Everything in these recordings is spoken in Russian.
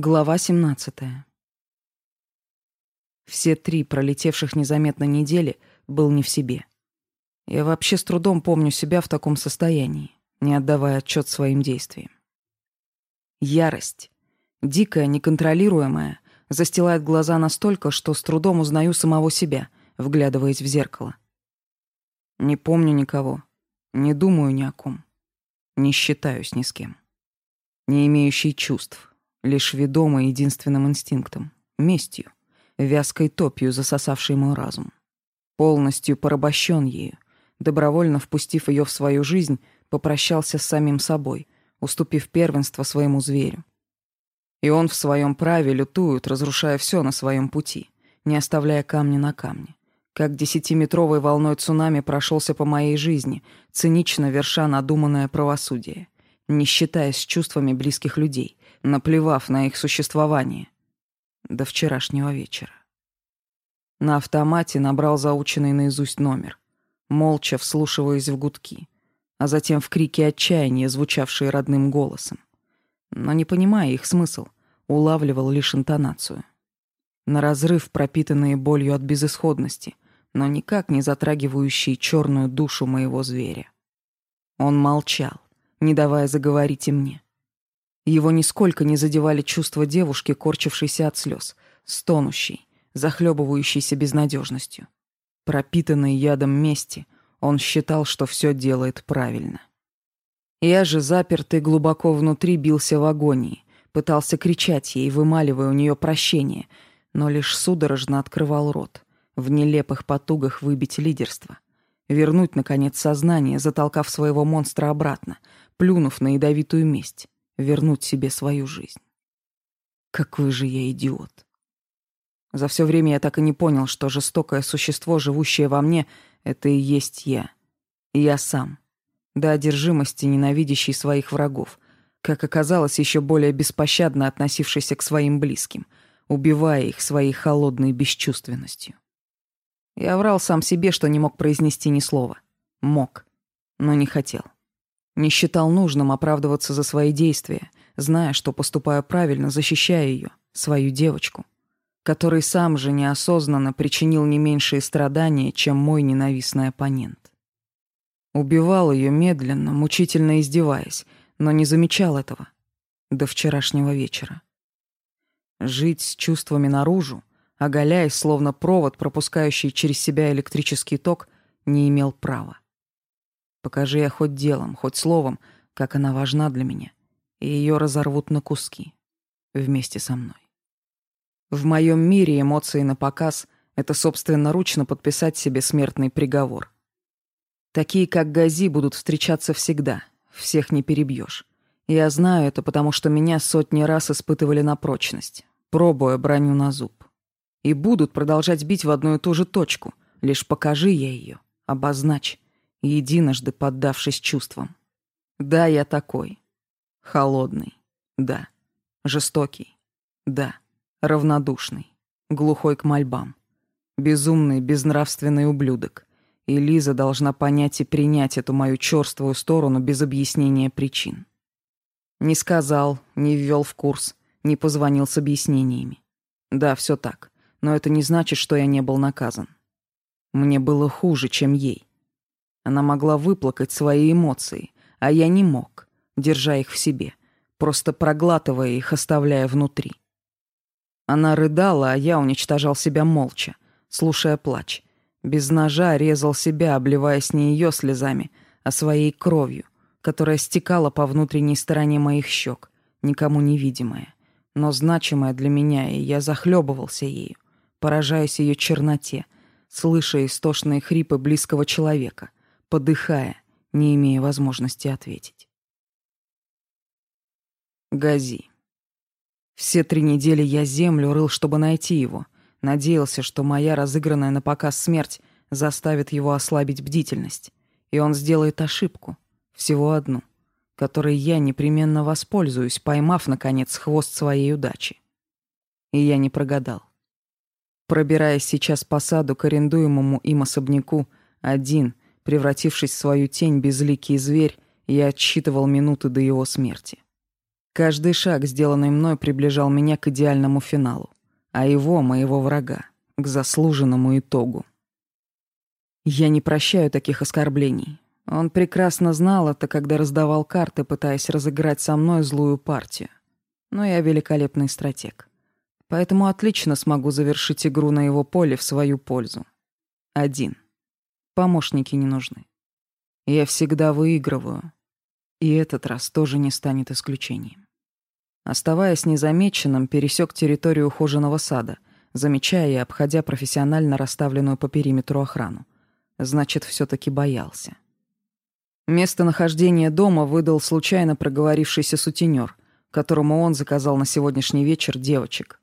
Глава 17. Все три пролетевших незаметно недели был не в себе. Я вообще с трудом помню себя в таком состоянии, не отдавая отчет своим действиям. Ярость, дикая, неконтролируемая, застилает глаза настолько, что с трудом узнаю самого себя, вглядываясь в зеркало. Не помню никого, не думаю ни о ком, не считаюсь ни с кем, не имеющий чувств лишь ведомо единственным инстинктом — местью, вязкой топью, засосавшей мой разум. Полностью порабощен ею, добровольно впустив ее в свою жизнь, попрощался с самим собой, уступив первенство своему зверю. И он в своем праве лютует, разрушая все на своем пути, не оставляя камня на камне. Как десятиметровой волной цунами прошелся по моей жизни, цинично верша надуманное правосудие, не считаясь с чувствами близких людей наплевав на их существование. До вчерашнего вечера. На автомате набрал заученный наизусть номер, молча вслушиваясь в гудки, а затем в крики отчаяния, звучавшие родным голосом. Но не понимая их смысл, улавливал лишь интонацию. На разрыв, пропитанные болью от безысходности, но никак не затрагивающие черную душу моего зверя. Он молчал, не давая заговорить и мне. Его нисколько не задевали чувства девушки, корчившейся от слез, стонущей, захлебывающейся безнадежностью. Пропитанный ядом мести, он считал, что все делает правильно. Я же, запертый глубоко внутри, бился в агонии, пытался кричать ей, вымаливая у нее прощение, но лишь судорожно открывал рот, в нелепых потугах выбить лидерство. Вернуть, наконец, сознание, затолкав своего монстра обратно, плюнув на ядовитую месть вернуть себе свою жизнь. Какой же я идиот. За все время я так и не понял, что жестокое существо, живущее во мне, это и есть я. И я сам. До одержимости, ненавидящий своих врагов. Как оказалось, еще более беспощадно относившийся к своим близким, убивая их своей холодной бесчувственностью. Я врал сам себе, что не мог произнести ни слова. Мог, но не хотел. Не считал нужным оправдываться за свои действия, зная, что поступаю правильно, защищая ее, свою девочку, который сам же неосознанно причинил не меньшие страдания, чем мой ненавистный оппонент. Убивал ее медленно, мучительно издеваясь, но не замечал этого до вчерашнего вечера. Жить с чувствами наружу, оголяясь, словно провод, пропускающий через себя электрический ток, не имел права. Покажи я хоть делом, хоть словом, как она важна для меня, и ее разорвут на куски вместе со мной. В моем мире эмоции на показ — это собственноручно подписать себе смертный приговор. Такие, как Гази, будут встречаться всегда, всех не перебьешь. Я знаю это, потому что меня сотни раз испытывали на прочность, пробуя броню на зуб. И будут продолжать бить в одну и ту же точку, лишь покажи я ее, обозначь, единожды поддавшись чувствам. Да, я такой. Холодный. Да. Жестокий. Да. Равнодушный. Глухой к мольбам. Безумный, безнравственный ублюдок. И Лиза должна понять и принять эту мою черствую сторону без объяснения причин. Не сказал, не ввел в курс, не позвонил с объяснениями. Да, все так. Но это не значит, что я не был наказан. Мне было хуже, чем ей. Она могла выплакать свои эмоции, а я не мог, держа их в себе, просто проглатывая их, оставляя внутри. Она рыдала, а я уничтожал себя молча, слушая плач. Без ножа резал себя, обливаясь не ее слезами, а своей кровью, которая стекала по внутренней стороне моих щек, никому невидимая, но значимая для меня, и я захлебывался ею, поражаясь ее черноте, слыша истошные хрипы близкого человека — подыхая, не имея возможности ответить. Гази. Все три недели я землю рыл, чтобы найти его. Надеялся, что моя разыгранная на показ смерть заставит его ослабить бдительность. И он сделает ошибку. Всего одну. Которой я непременно воспользуюсь, поймав, наконец, хвост своей удачи. И я не прогадал. Пробираясь сейчас по саду к арендуемому им особняку, один, Превратившись в свою тень, безликий зверь, я отсчитывал минуты до его смерти. Каждый шаг, сделанный мной, приближал меня к идеальному финалу, а его, моего врага, к заслуженному итогу. Я не прощаю таких оскорблений. Он прекрасно знал это, когда раздавал карты, пытаясь разыграть со мной злую партию. Но я великолепный стратег. Поэтому отлично смогу завершить игру на его поле в свою пользу. Один. Помощники не нужны. Я всегда выигрываю. И этот раз тоже не станет исключением. Оставаясь незамеченным, пересек территорию ухоженного сада, замечая и обходя профессионально расставленную по периметру охрану. Значит, все таки боялся. Местонахождение дома выдал случайно проговорившийся сутенер, которому он заказал на сегодняшний вечер девочек.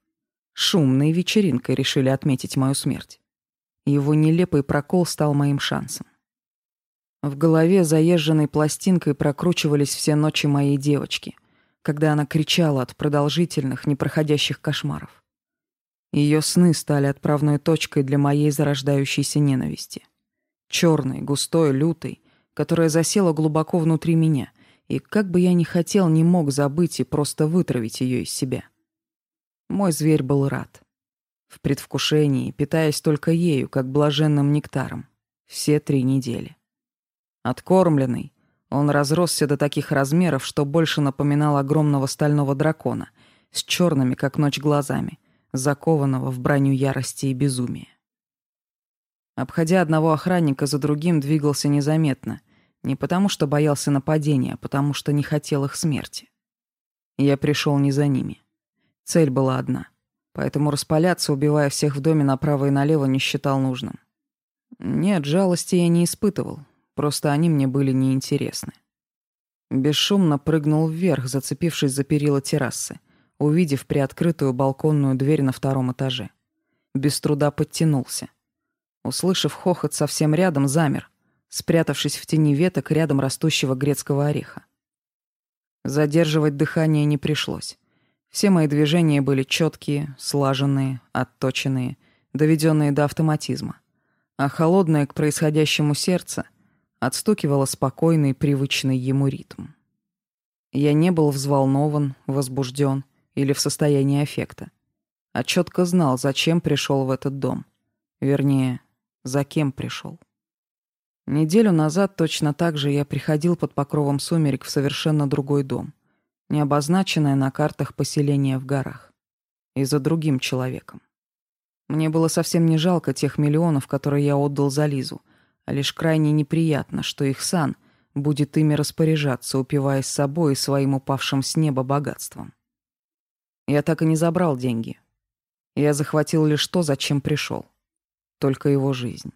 Шумной вечеринкой решили отметить мою смерть. Его нелепый прокол стал моим шансом. В голове заезженной пластинкой прокручивались все ночи моей девочки, когда она кричала от продолжительных, непроходящих кошмаров. Ее сны стали отправной точкой для моей зарождающейся ненависти. Черной, густой, лютой, которая засела глубоко внутри меня, и как бы я ни хотел, не мог забыть и просто вытравить ее из себя. Мой зверь был рад в предвкушении, питаясь только ею, как блаженным нектаром, все три недели. Откормленный, он разросся до таких размеров, что больше напоминал огромного стального дракона с черными, как ночь, глазами, закованного в броню ярости и безумия. Обходя одного охранника за другим, двигался незаметно. Не потому, что боялся нападения, а потому, что не хотел их смерти. Я пришел не за ними. Цель была одна — Поэтому распаляться, убивая всех в доме направо и налево, не считал нужным. Нет, жалости я не испытывал. Просто они мне были неинтересны. Бесшумно прыгнул вверх, зацепившись за перила террасы, увидев приоткрытую балконную дверь на втором этаже. Без труда подтянулся. Услышав хохот совсем рядом, замер, спрятавшись в тени веток рядом растущего грецкого ореха. Задерживать дыхание не пришлось. Все мои движения были четкие, слаженные, отточенные, доведенные до автоматизма. А холодное к происходящему сердце отстукивало спокойный, привычный ему ритм. Я не был взволнован, возбужден или в состоянии аффекта, а четко знал, зачем пришел в этот дом. Вернее, за кем пришел. Неделю назад точно так же я приходил под покровом сумерек в совершенно другой дом — не обозначенное на картах поселение в горах, и за другим человеком. Мне было совсем не жалко тех миллионов, которые я отдал за Лизу, а лишь крайне неприятно, что их сан будет ими распоряжаться, упиваясь собой и своим упавшим с неба богатством. Я так и не забрал деньги. Я захватил лишь то, зачем пришел. Только его жизнь.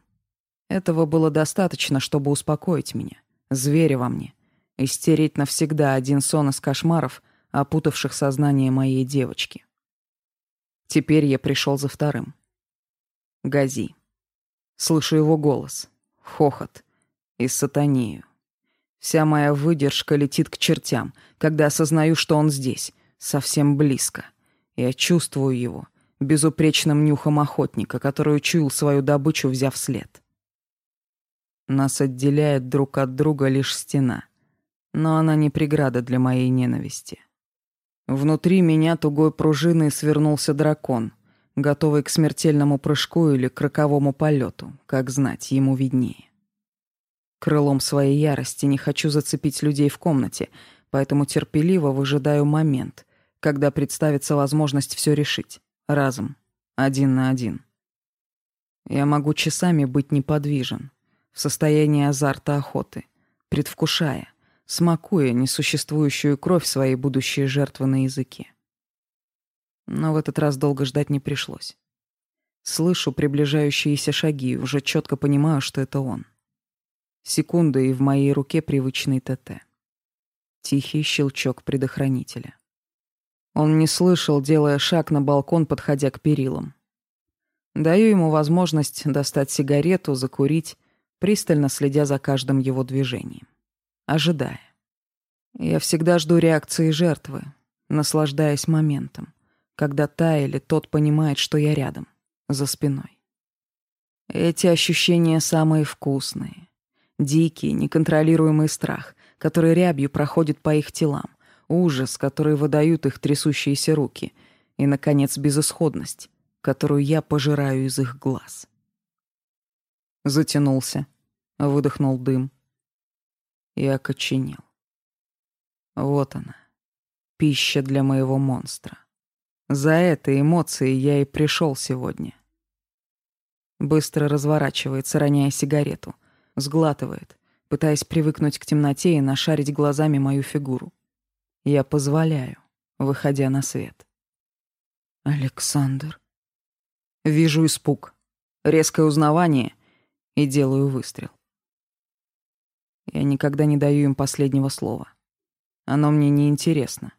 Этого было достаточно, чтобы успокоить меня, зверя во мне, и стереть навсегда один сон из кошмаров, опутавших сознание моей девочки. Теперь я пришел за вторым. Гази. Слышу его голос, хохот и сатанию. Вся моя выдержка летит к чертям, когда осознаю, что он здесь, совсем близко. Я чувствую его, безупречным нюхом охотника, который учуял свою добычу, взяв след. Нас отделяет друг от друга лишь стена но она не преграда для моей ненависти. Внутри меня тугой пружиной свернулся дракон, готовый к смертельному прыжку или к роковому полету, как знать, ему виднее. Крылом своей ярости не хочу зацепить людей в комнате, поэтому терпеливо выжидаю момент, когда представится возможность все решить. Разом. Один на один. Я могу часами быть неподвижен, в состоянии азарта охоты, предвкушая — смакуя несуществующую кровь своей будущей жертвы на языке. Но в этот раз долго ждать не пришлось. Слышу приближающиеся шаги и уже четко понимаю, что это он. Секунда, и в моей руке привычный ТТ. Тихий щелчок предохранителя. Он не слышал, делая шаг на балкон, подходя к перилам. Даю ему возможность достать сигарету, закурить, пристально следя за каждым его движением ожидая. Я всегда жду реакции жертвы, наслаждаясь моментом, когда та или тот понимает, что я рядом, за спиной. Эти ощущения самые вкусные. Дикий, неконтролируемый страх, который рябью проходит по их телам, ужас, который выдают их трясущиеся руки, и, наконец, безысходность, которую я пожираю из их глаз. Затянулся, выдохнул дым — и окоченел. Вот она, пища для моего монстра. За этой эмоцией я и пришел сегодня. Быстро разворачивается, роняя сигарету. Сглатывает, пытаясь привыкнуть к темноте и нашарить глазами мою фигуру. Я позволяю, выходя на свет. Александр. Вижу испуг, резкое узнавание и делаю выстрел. Я никогда не даю им последнего слова. Оно мне не интересно.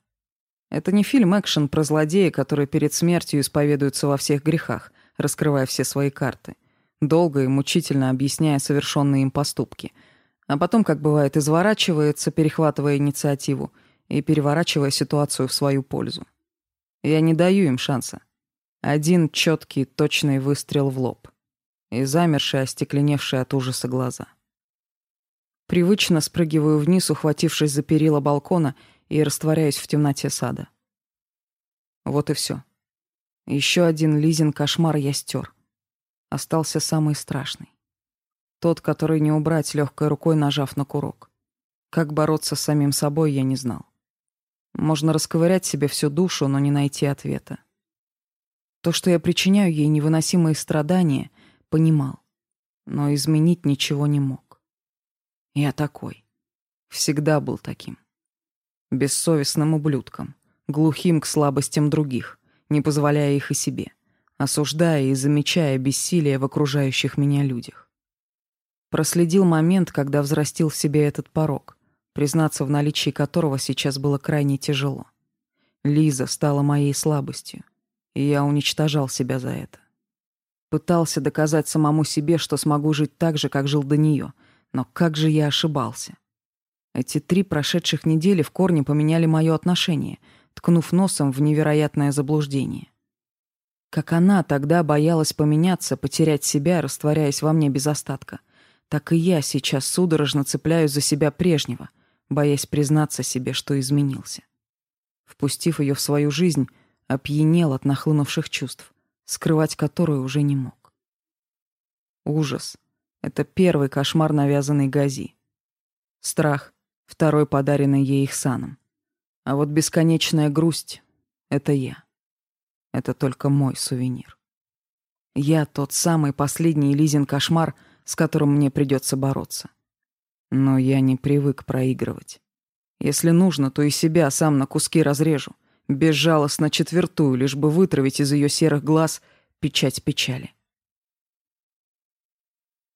Это не фильм экшен про злодея, который перед смертью исповедуется во всех грехах, раскрывая все свои карты, долго и мучительно объясняя совершенные им поступки, а потом, как бывает, изворачивается, перехватывая инициативу и переворачивая ситуацию в свою пользу. Я не даю им шанса. Один четкий, точный выстрел в лоб и замершие, остекленевшие от ужаса глаза — Привычно спрыгиваю вниз, ухватившись за перила балкона и растворяюсь в темноте сада. Вот и все. Еще один Лизин кошмар я стер. Остался самый страшный. Тот, который не убрать легкой рукой, нажав на курок. Как бороться с самим собой, я не знал. Можно расковырять себе всю душу, но не найти ответа. То, что я причиняю ей невыносимые страдания, понимал, но изменить ничего не мог. Я такой. Всегда был таким. Бессовестным ублюдком, глухим к слабостям других, не позволяя их и себе, осуждая и замечая бессилие в окружающих меня людях. Проследил момент, когда взрастил в себе этот порог, признаться в наличии которого сейчас было крайне тяжело. Лиза стала моей слабостью, и я уничтожал себя за это. Пытался доказать самому себе, что смогу жить так же, как жил до нее — но как же я ошибался. Эти три прошедших недели в корне поменяли мое отношение, ткнув носом в невероятное заблуждение. Как она тогда боялась поменяться, потерять себя, растворяясь во мне без остатка, так и я сейчас судорожно цепляюсь за себя прежнего, боясь признаться себе, что изменился. Впустив ее в свою жизнь, опьянел от нахлынувших чувств, скрывать которые уже не мог. Ужас — это первый кошмар, навязанный Гази. Страх — второй, подаренный ей Ихсаном. А вот бесконечная грусть — это я. Это только мой сувенир. Я тот самый последний Лизин кошмар, с которым мне придется бороться. Но я не привык проигрывать. Если нужно, то и себя сам на куски разрежу, безжалостно четвертую, лишь бы вытравить из ее серых глаз печать печали.